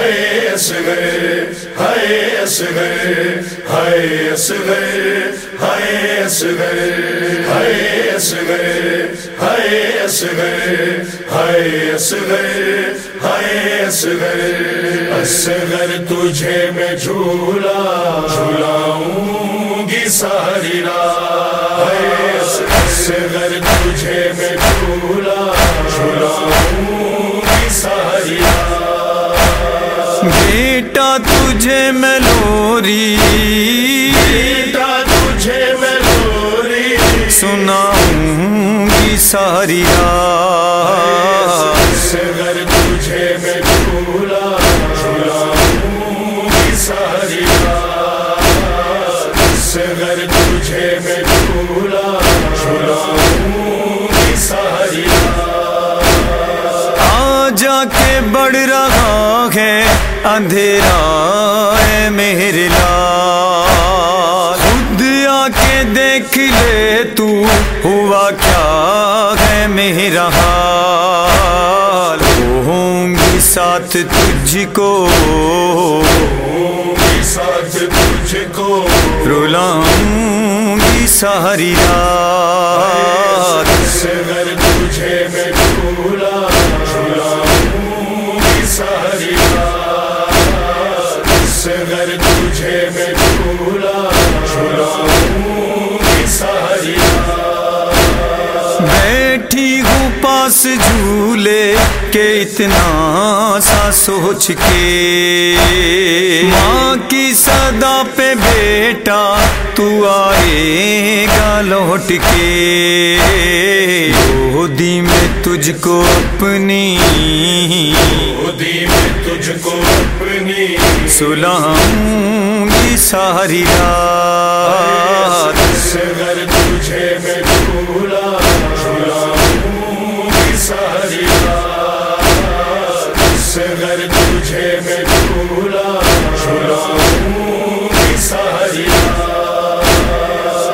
ہے اصغر ہے اصغر ہے اصغر ہے اصغر ہے اصغر ہے اصغر ہے اصغر ہے اصغر اصغر تجھے میں جھولا، جھولاؤں گی ساری رات ہے اصغر تجھے میں جھولا، جھولاؤں گی ساری رات بیٹا تجھے میں لوری۔ بیٹا تجھے سناؤں گی ساری رات۔ اصغر تجھے میں ساری رات۔ تجھے گی ساری رات۔ آ جا کے بڑھ رہا ہے اندھیرا ہے میرے لال۔ خود آ کے دیکھ لے تو ہوا کیا ہے میرا حال۔ ہوں گی ساتھ تجھ کو۔ ہوں گی ساتھ تجھ کو رلاؤں گی ساری رات تجھے میں اصغر تجھے میں جھولا، جھولاؤں گی ساری بیٹھی ہوں پاس جھولے کے، اتنا سا سوچ کے۔ ماں کی صدا پہ بیٹا، تو آئے گا لوٹ کے۔ گودی میں تجھ کو اپنی خودی میں تجھ کو اپنی سلاؤں گی ساری رات۔ تجھے میں جھولا جھولاؤں گی ساری رات تجھے میں جھولا جھولاؤں گی ساری رات۔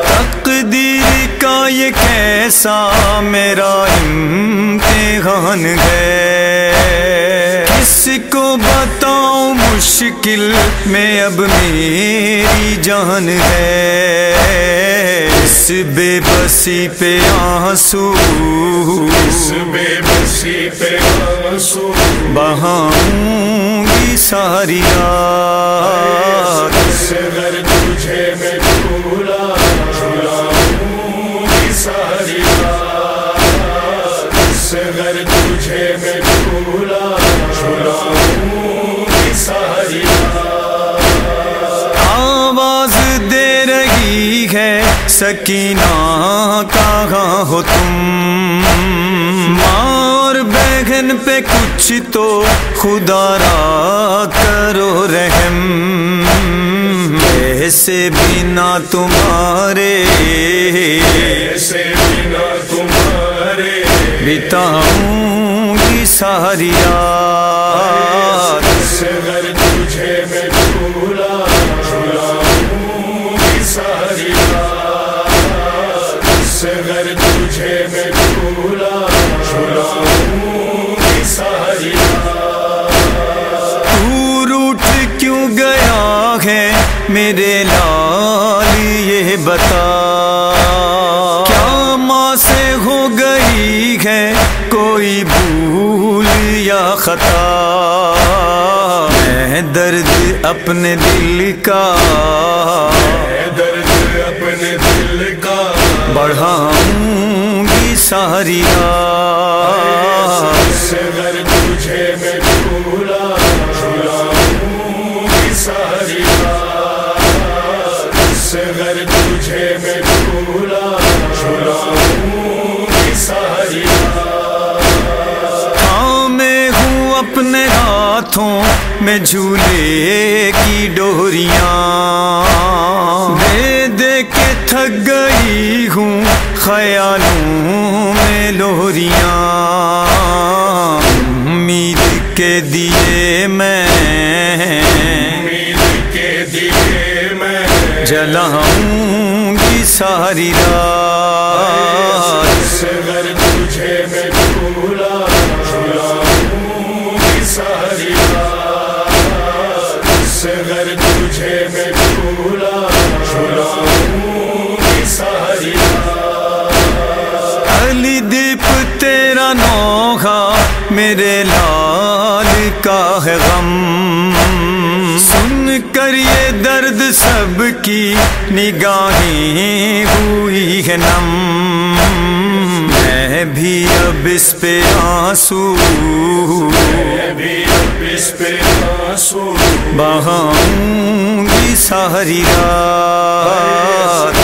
تقدیر کا یہ کیسا میرا امتحان ہے؟ مشکل میں اب میری جان ہے۔ اس بے بسی پہ آنسو۔ اس بے بسی پہ آنسو۔ بہاؤں گی ساری رات۔ سکینہ کہاں ہو تم؟ ماں اور بہن پہ کچھ تو خدا را کرو رحم۔ ایسے بنا تمہارے؟ ایسے بنا تمہارے؟ بتاؤں گی ساری رات۔ میرے لال، یہ بتا۔ کیا ماں سے ہو گئی ہے کوئی بھول یا خطا؟ میں درد اپنے دل کا درد اپنے دل کا بڑھاؤں گی ساری رات رات اصغر تجھے میں جھولا جھولاؤں گی ساری ہاں میں ہوں اپنے ہاتھوں میں جھولے کی ڈوریاں دے دے کے تھک گئی ہوں خیالوں میں لوریاں امید کے دیے میں جلاؤں گی ساری رات۔ علی دیپ تیرا میرے لال کا ہے غم۔ کر یہ درد سب کی نگاہیں ہوئی ہے نم۔ میں بھی اب اس پہ آنسو بھی اب اس پہ آنسو۔ بہاؤں گی ساری رات۔